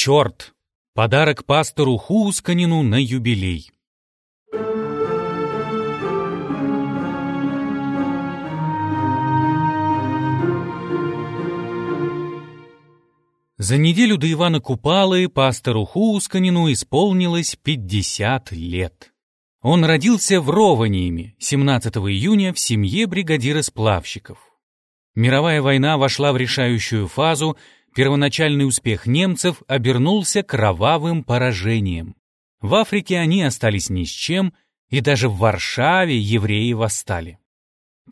Черт! Подарок пастору Хуусканину на юбилей. За неделю до Ивана Купалы пастору Хуусканину исполнилось 50 лет. Он родился в Рованиеме 17 июня в семье бригадира сплавщиков. Мировая война вошла в решающую фазу, первоначальный успех немцев обернулся кровавым поражением. В Африке они остались ни с чем, и даже в Варшаве евреи восстали.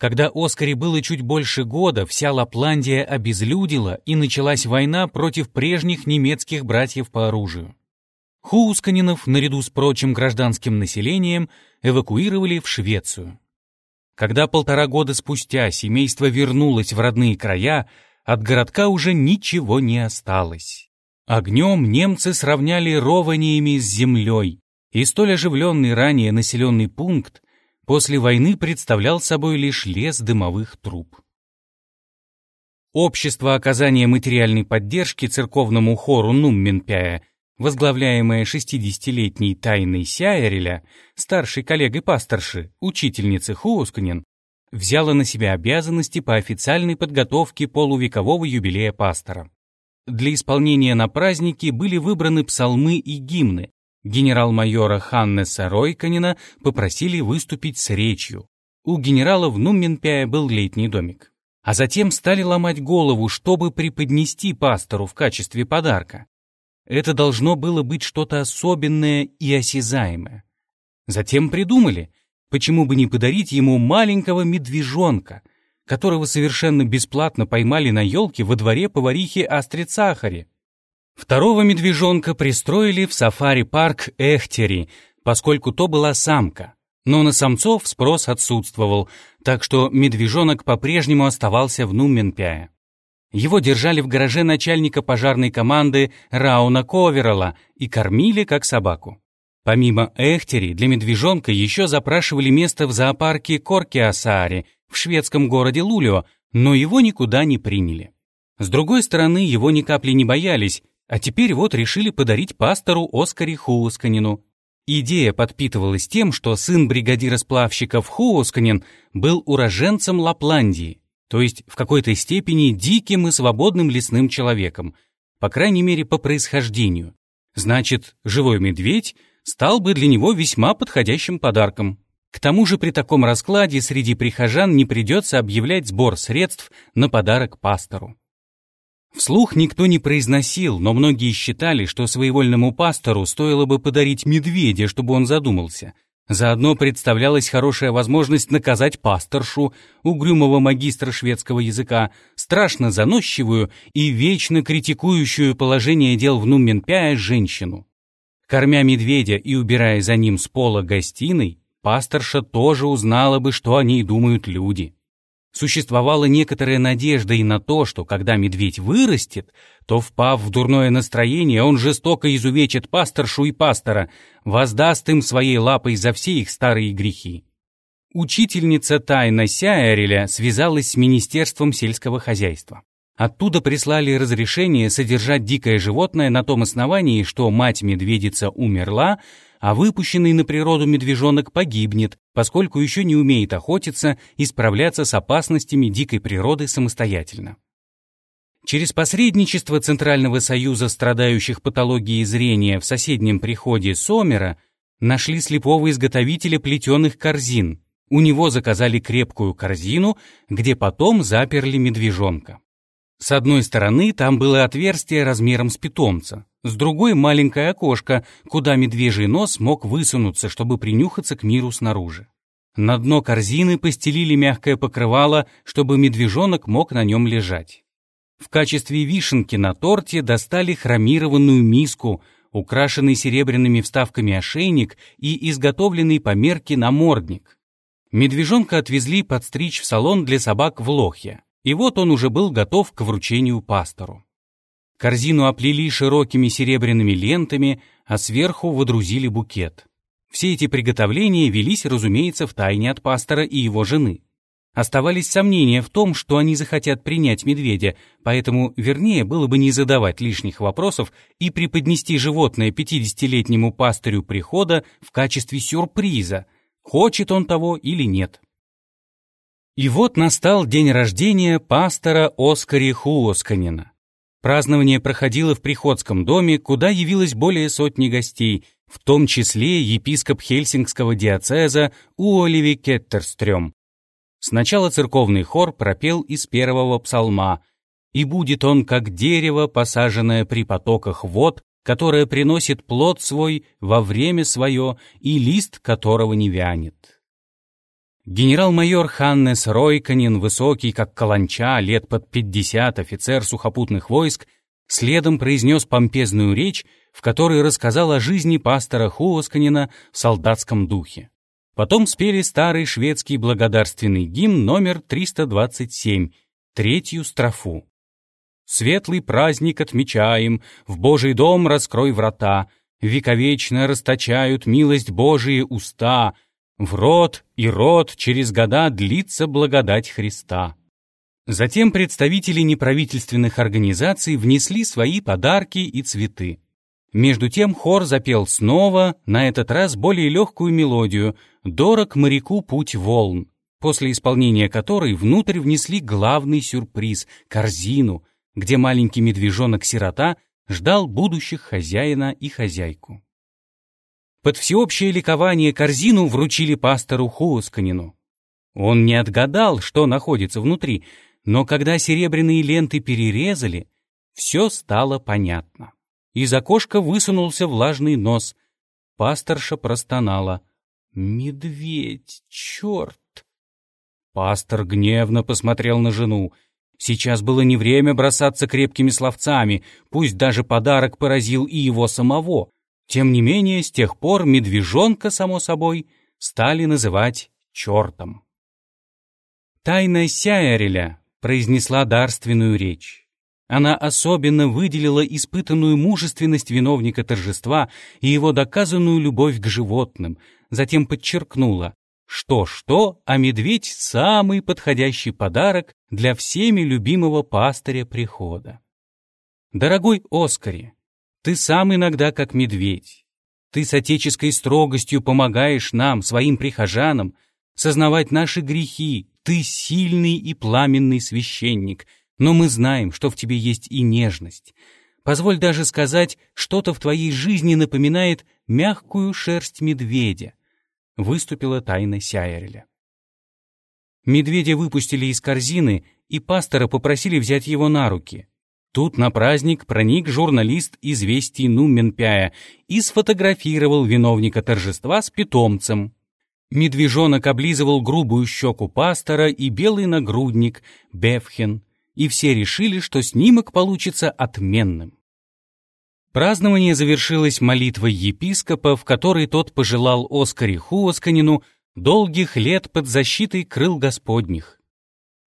Когда Оскаре было чуть больше года, вся Лапландия обезлюдила, и началась война против прежних немецких братьев по оружию. Хуусканинов, наряду с прочим гражданским населением, эвакуировали в Швецию. Когда полтора года спустя семейство вернулось в родные края, от городка уже ничего не осталось. Огнем немцы сравняли рованиями с землей, и столь оживленный ранее населенный пункт после войны представлял собой лишь лес дымовых труб. Общество оказания материальной поддержки церковному хору Нумменпяя, возглавляемое 60-летней Тайной Сяереля, старшей коллегой пасторши, учительницы Хуусканин, взяло на себя обязанности по официальной подготовке полувекового юбилея пастора. Для исполнения на празднике были выбраны псалмы и гимны, Генерал-майора Ханнеса Ройканина попросили выступить с речью. У генерала в Нумменпяе был летний домик. А затем стали ломать голову, чтобы преподнести пастору в качестве подарка. Это должно было быть что-то особенное и осязаемое. Затем придумали, почему бы не подарить ему маленького медвежонка, которого совершенно бесплатно поймали на елке во дворе поварихи Астрид Сахари. Второго медвежонка пристроили в сафари-парк Эхтери, поскольку то была самка. Но на самцов спрос отсутствовал, так что медвежонок по-прежнему оставался в Нуменпяе. Его держали в гараже начальника пожарной команды Рауна Коверала и кормили как собаку. Помимо Эхтери, для медвежонка еще запрашивали место в зоопарке Коркиасаари в шведском городе Лулио, но его никуда не приняли. С другой стороны, его ни капли не боялись, а теперь вот решили подарить пастору Оскаре Хуусканину. Идея подпитывалась тем, что сын бригадира сплавщиков Хуусканин был уроженцем Лапландии, то есть в какой-то степени диким и свободным лесным человеком, по крайней мере по происхождению. Значит, живой медведь стал бы для него весьма подходящим подарком. К тому же при таком раскладе среди прихожан не придется объявлять сбор средств на подарок пастору. Вслух никто не произносил, но многие считали, что своевольному пастору стоило бы подарить медведя, чтобы он задумался. Заодно представлялась хорошая возможность наказать пасторшу, угрюмого магистра шведского языка, страшно заносчивую и вечно критикующую положение дел в Нумменпяе женщину. Кормя медведя и убирая за ним с пола гостиной, пасторша тоже узнала бы, что о ней думают люди. Существовала некоторая надежда и на то, что когда медведь вырастет, то, впав в дурное настроение, он жестоко изувечит пасторшу и пастора, воздаст им своей лапой за все их старые грехи. Учительница Тайна Сяэреля связалась с Министерством сельского хозяйства. Оттуда прислали разрешение содержать дикое животное на том основании, что мать-медведица умерла, а выпущенный на природу медвежонок погибнет, поскольку еще не умеет охотиться и справляться с опасностями дикой природы самостоятельно. Через посредничество Центрального союза страдающих патологией зрения в соседнем приходе Сомера нашли слепого изготовителя плетеных корзин. У него заказали крепкую корзину, где потом заперли медвежонка. С одной стороны там было отверстие размером с питомца, с другой маленькое окошко, куда медвежий нос мог высунуться, чтобы принюхаться к миру снаружи. На дно корзины постелили мягкое покрывало, чтобы медвежонок мог на нем лежать. В качестве вишенки на торте достали хромированную миску, украшенный серебряными вставками ошейник и изготовленный по мерке намордник. Медвежонка отвезли подстричь в салон для собак в Лохе. И вот он уже был готов к вручению пастору. Корзину оплели широкими серебряными лентами, а сверху водрузили букет. Все эти приготовления велись, разумеется, в тайне от пастора и его жены. Оставались сомнения в том, что они захотят принять медведя, поэтому вернее было бы не задавать лишних вопросов и преподнести животное 50-летнему пастырю прихода в качестве сюрприза, хочет он того или нет. И вот настал день рождения пастора Оскари Хуосканина. Празднование проходило в приходском доме, куда явилось более сотни гостей, в том числе епископ Хельсингского диацеза Уоливи Кеттерстрём, Сначала церковный хор пропел из первого псалма «И будет он, как дерево, посаженное при потоках вод, которое приносит плод свой во время свое, и лист которого не вянет». Генерал-майор Ханнес Ройканин, высокий, как каланча, лет под пятьдесят, офицер сухопутных войск, следом произнес помпезную речь, в которой рассказал о жизни пастора Хуосканина в солдатском духе. Потом спели старый шведский благодарственный гимн номер 327, третью строфу. «Светлый праздник отмечаем, в Божий дом раскрой врата, вековечно расточают милость Божие уста, в род и род через года длится благодать Христа». Затем представители неправительственных организаций внесли свои подарки и цветы. Между тем хор запел снова, на этот раз более легкую мелодию «Дорог моряку путь волн», после исполнения которой внутрь внесли главный сюрприз — корзину, где маленький медвежонок-сирота ждал будущих хозяина и хозяйку. Под всеобщее ликование корзину вручили пастору Хуосканину. Он не отгадал, что находится внутри, но когда серебряные ленты перерезали, все стало понятно. Из окошка высунулся влажный нос. Пасторша простонала. «Медведь, черт!» Пастор гневно посмотрел на жену. Сейчас было не время бросаться крепкими словцами, пусть даже подарок поразил и его самого. Тем не менее, с тех пор медвежонка, само собой, стали называть чертом. Тайна Сяэреля произнесла дарственную речь. Она особенно выделила испытанную мужественность виновника торжества и его доказанную любовь к животным, затем подчеркнула, что-что, а медведь — самый подходящий подарок для всеми любимого пастыря прихода. Дорогой Оскаре, ты сам иногда как медведь. Ты с отеческой строгостью помогаешь нам, своим прихожанам, сознавать наши грехи. Ты сильный и пламенный священник — но мы знаем, что в тебе есть и нежность. Позволь даже сказать, что-то в твоей жизни напоминает мягкую шерсть медведя. Выступила тайна Сяереля. Медведя выпустили из корзины, и пастора попросили взять его на руки. Тут на праздник проник журналист известий Нумменпяя и сфотографировал виновника торжества с питомцем. Медвежонок облизывал грубую щеку пастора и белый нагрудник, Бефхен, и все решили, что снимок получится отменным. Празднование завершилось молитвой епископа, в которой тот пожелал Оскаре Хуосканину долгих лет под защитой крыл Господних.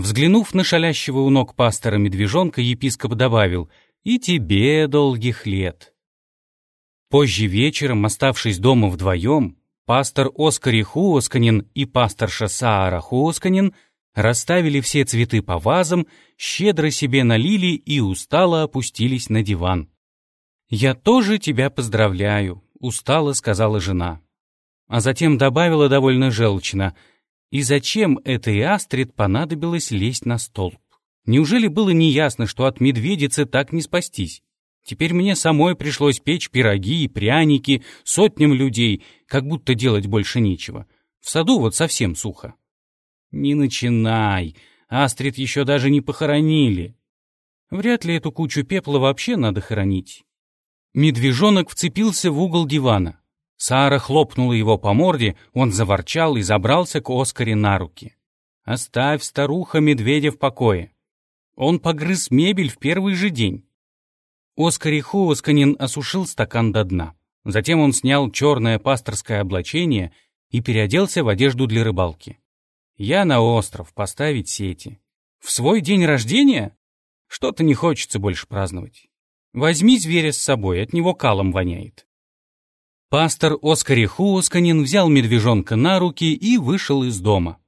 Взглянув на шалящего у ног пастора медвежонка, епископ добавил «И тебе долгих лет». Позже вечером, оставшись дома вдвоем, пастор Оскари Хуосканин и пасторша Саара Хуосканин – расставили все цветы по вазам, щедро себе налили и устало опустились на диван. «Я тоже тебя поздравляю», — устало сказала жена. А затем добавила довольно желчно, «И зачем этой Астрид понадобилось лезть на столб? Неужели было неясно, что от медведицы так не спастись? Теперь мне самой пришлось печь пироги и пряники сотням людей, как будто делать больше нечего. В саду вот совсем сухо». «Не начинай. Астрид еще даже не похоронили. Вряд ли эту кучу пепла вообще надо хоронить». Медвежонок вцепился в угол дивана. Сара хлопнула его по морде, он заворчал и забрался к Оскаре на руки. «Оставь, старуха, медведя в покое. Он погрыз мебель в первый же день». Оскар Хуосканин осушил стакан до дна. Затем он снял черное пасторское облачение и переоделся в одежду для рыбалки. Я на остров поставить сети. В свой день рождения? Что-то не хочется больше праздновать. Возьми зверя с собой, от него калом воняет. Пастор Оскари Хуосканин взял медвежонка на руки и вышел из дома.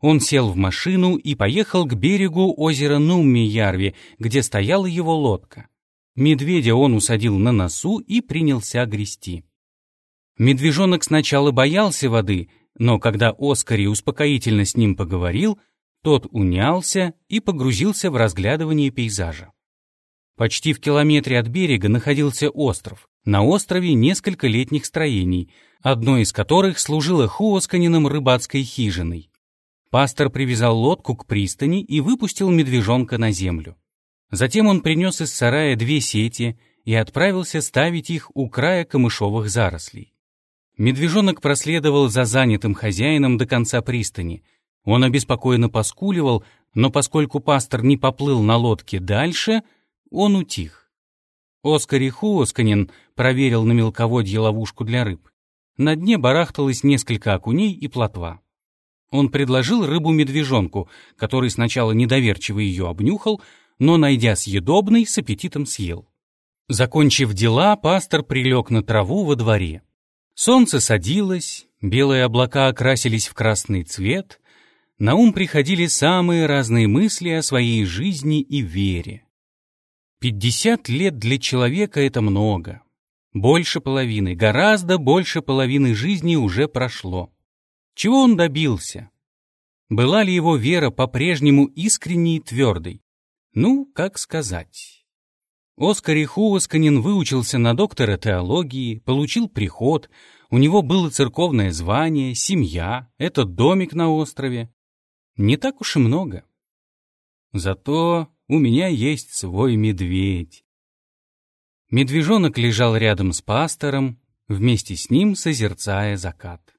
Он сел в машину и поехал к берегу озера Нумми-Ярви, где стояла его лодка. Медведя он усадил на носу и принялся грести. Медвежонок сначала боялся воды, но когда Оскари успокоительно с ним поговорил, тот унялся и погрузился в разглядывание пейзажа. Почти в километре от берега находился остров. На острове несколько летних строений, одно из которых служило Хуосканином рыбацкой хижиной. Пастор привязал лодку к пристани и выпустил медвежонка на землю. Затем он принес из сарая две сети и отправился ставить их у края камышовых зарослей. Медвежонок проследовал за занятым хозяином до конца пристани. Он обеспокоенно поскуливал, но поскольку пастор не поплыл на лодке дальше, он утих. Оскар Хуосканин проверил на мелководье ловушку для рыб. На дне барахталось несколько окуней и плотва. Он предложил рыбу-медвежонку, который сначала недоверчиво ее обнюхал, но, найдя съедобный, с аппетитом съел. Закончив дела, пастор прилег на траву во дворе. Солнце садилось, белые облака окрасились в красный цвет, на ум приходили самые разные мысли о своей жизни и вере. Пятьдесят лет для человека — это много. Больше половины, гораздо больше половины жизни уже прошло. Чего он добился? Была ли его вера по-прежнему искренней и твердой? Ну, как сказать. Оскар Хуосканин выучился на доктора теологии, получил приход, у него было церковное звание, семья, этот домик на острове. Не так уж и много. Зато у меня есть свой медведь. Медвежонок лежал рядом с пастором, вместе с ним созерцая закат.